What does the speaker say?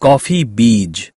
Coffee बीज।